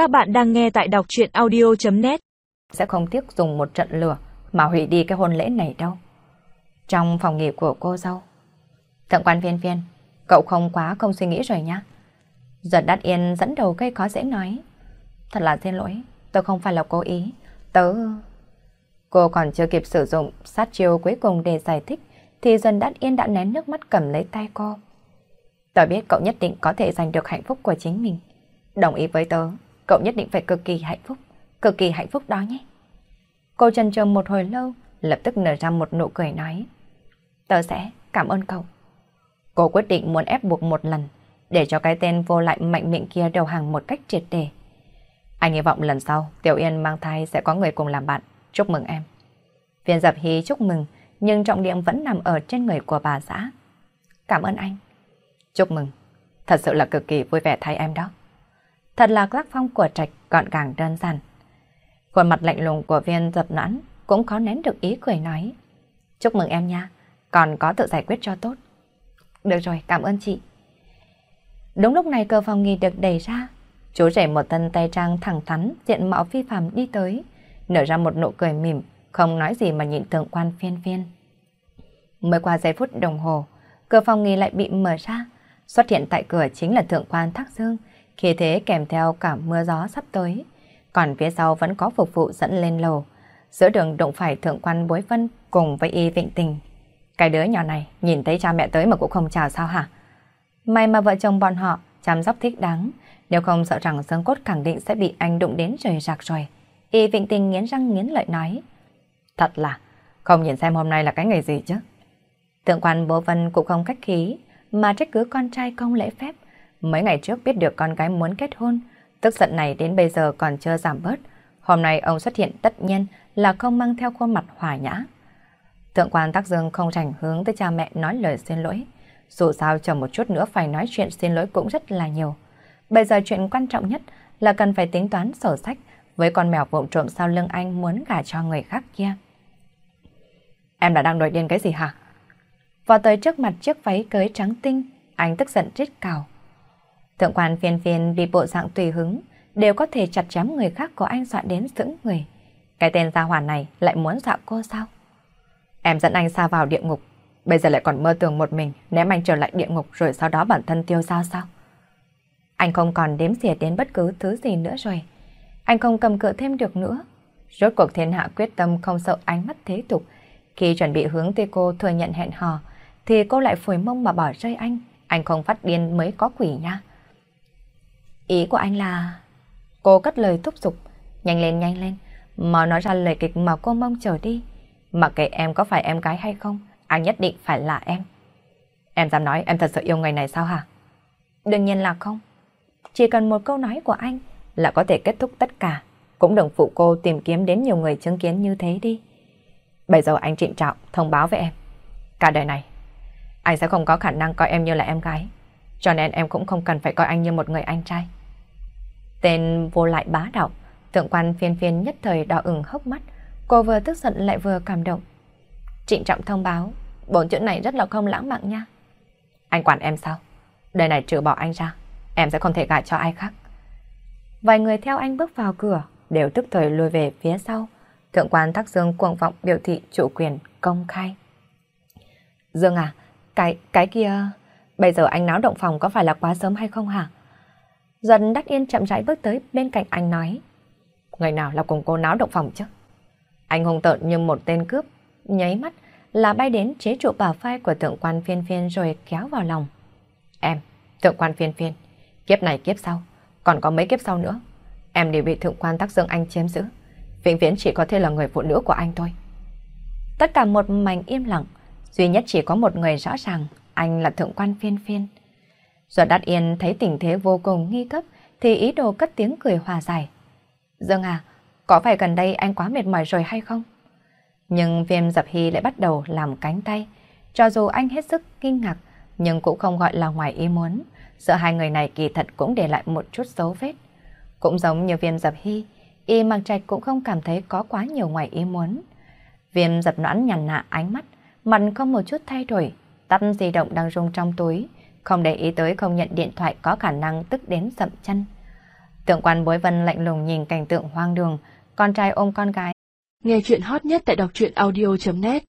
Các bạn đang nghe tại đọc chuyện audio.net Sẽ không tiếc dùng một trận lửa mà hủy đi cái hôn lễ này đâu. Trong phòng nghỉ của cô dâu. Thượng quan viên viên, cậu không quá không suy nghĩ rồi nhá. Giật đắt yên dẫn đầu cây có dễ nói. Thật là xin lỗi, tôi không phải là cố ý. Tớ... Cô còn chưa kịp sử dụng sát chiêu cuối cùng để giải thích thì dần đắt yên đã nén nước mắt cầm lấy tay cô. Tớ biết cậu nhất định có thể giành được hạnh phúc của chính mình. Đồng ý với tớ, cậu nhất định phải cực kỳ hạnh phúc, cực kỳ hạnh phúc đó nhé. Cô chần chờ một hồi lâu, lập tức nở ra một nụ cười nói. Tớ sẽ cảm ơn cậu. Cô quyết định muốn ép buộc một lần, để cho cái tên vô lại mạnh miệng kia đầu hàng một cách triệt đề. Anh hy vọng lần sau Tiểu Yên mang thai sẽ có người cùng làm bạn. Chúc mừng em. Viên dập hí chúc mừng, nhưng trọng điểm vẫn nằm ở trên người của bà xã. Cảm ơn anh. Chúc mừng. Thật sự là cực kỳ vui vẻ thay em đó. Thật là tác phong của trạch gọn gàng đơn giản. Khuôn mặt lạnh lùng của viên dập nãn cũng có nén được ý cười nói. Chúc mừng em nha, còn có tự giải quyết cho tốt. Được rồi, cảm ơn chị. Đúng lúc này cửa phòng nghỉ được đẩy ra. Chú rể một thân tay trang thẳng thắn, diện mạo phi phàm đi tới, nở ra một nụ cười mỉm, không nói gì mà nhịn thượng quan phiên phiên. Mới qua giây phút đồng hồ, cửa phòng nghỉ lại bị mở ra. Xuất hiện tại cửa chính là thượng quan Thác Dương, khi thế kèm theo cả mưa gió sắp tới. Còn phía sau vẫn có phục vụ dẫn lên lầu. Giữa đường đụng phải thượng quan bối vân cùng với y vịnh tình. Cái đứa nhỏ này nhìn thấy cha mẹ tới mà cũng không chào sao hả? May mà vợ chồng bọn họ chăm sóc thích đáng, nếu không sợ rằng xương cốt khẳng định sẽ bị anh đụng đến trời rạc rồi. Y vịnh tình nghiến răng nghiến lợi nói. Thật là, không nhìn xem hôm nay là cái ngày gì chứ. Thượng quan bố vân cũng không cách khí, mà trách cứ con trai không lễ phép. Mấy ngày trước biết được con gái muốn kết hôn, tức giận này đến bây giờ còn chưa giảm bớt. Hôm nay ông xuất hiện tất nhiên là không mang theo khuôn mặt hòa nhã. Thượng quan Tắc Dương không rảnh hướng tới cha mẹ nói lời xin lỗi. Dù sao chờ một chút nữa phải nói chuyện xin lỗi cũng rất là nhiều. Bây giờ chuyện quan trọng nhất là cần phải tính toán sổ sách với con mèo vụng trộm sau lưng anh muốn gả cho người khác kia. Em đã đang nổi điên cái gì hả? Vào tới trước mặt chiếc váy cưới trắng tinh, anh tức giận rít cào. Thượng quan phiền phiền vì bộ dạng tùy hứng, đều có thể chặt chém người khác của anh dọa đến sững người. Cái tên gia hỏa này lại muốn dọa cô sao? Em dẫn anh xa vào địa ngục, bây giờ lại còn mơ tưởng một mình ném anh trở lại địa ngục rồi sau đó bản thân tiêu sao sao? Anh không còn đếm xỉa đến bất cứ thứ gì nữa rồi. Anh không cầm cự thêm được nữa. Rốt cuộc thiên hạ quyết tâm không sợ ánh mắt thế tục. Khi chuẩn bị hướng tới cô thừa nhận hẹn hò, thì cô lại phủi mông mà bỏ rơi anh. Anh không phát điên mới có quỷ nha. Ý của anh là... Cô cất lời thúc giục. Nhanh lên, nhanh lên. Mà nói ra lời kịch mà cô mong chờ đi. Mặc kệ em có phải em gái hay không, anh nhất định phải là em. Em dám nói em thật sự yêu người này sao hả? Đương nhiên là không. Chỉ cần một câu nói của anh là có thể kết thúc tất cả. Cũng đừng phụ cô tìm kiếm đến nhiều người chứng kiến như thế đi. Bây giờ anh trịnh trọng thông báo với em. Cả đời này, anh sẽ không có khả năng coi em như là em gái. Cho nên em cũng không cần phải coi anh như một người anh trai. Tên vô lại bá đạo, tượng quan phiên phiên nhất thời đỏ ửng hốc mắt. Cô vừa tức giận lại vừa cảm động. Trịnh trọng thông báo, bốn chữ này rất là không lãng mạn nha. Anh quản em sao? Đời này trừ bỏ anh ra, em sẽ không thể gả cho ai khác. Vài người theo anh bước vào cửa, đều tức thời lùi về phía sau. Thượng quan Thác Dương cuồng vọng biểu thị chủ quyền công khai. Dương à, cái, cái kia... Bây giờ anh náo động phòng có phải là quá sớm hay không hả? Dần đắc yên chậm rãi bước tới bên cạnh anh nói. Người nào là cùng cô náo động phòng chứ? Anh hùng tợn như một tên cướp, nháy mắt là bay đến chế trụ bả vai của thượng quan phiên phiên rồi kéo vào lòng. Em, thượng quan phiên phiên, kiếp này kiếp sau, còn có mấy kiếp sau nữa. Em đều bị thượng quan tác dương anh chiếm giữ. Vĩnh viễn chỉ có thể là người phụ nữ của anh thôi. Tất cả một mảnh im lặng, duy nhất chỉ có một người rõ ràng, anh là thượng quan phiên phiên. Rồi đắt yên thấy tình thế vô cùng nghi cấp, thì ý đồ cất tiếng cười hòa giải. Dương à, có phải gần đây anh quá mệt mỏi rồi hay không? Nhưng viêm dập hy lại bắt đầu làm cánh tay. Cho dù anh hết sức kinh ngạc, nhưng cũng không gọi là ngoài ý muốn. Giữa hai người này kỳ thật cũng để lại một chút dấu vết. Cũng giống như viêm dập hy, y mặc trạch cũng không cảm thấy có quá nhiều ngoài ý muốn. Viêm dập noãn nhằn nạ ánh mắt, mặt không một chút thay đổi, tắt di động đang rung trong túi, không để ý tới không nhận điện thoại có khả năng tức đến sậm chân. tượng quan bối vân lạnh lùng nhìn cảnh tượng hoang đường, con trai ôm con gái. Nghe chuyện hot nhất tại đọc truyện audio.net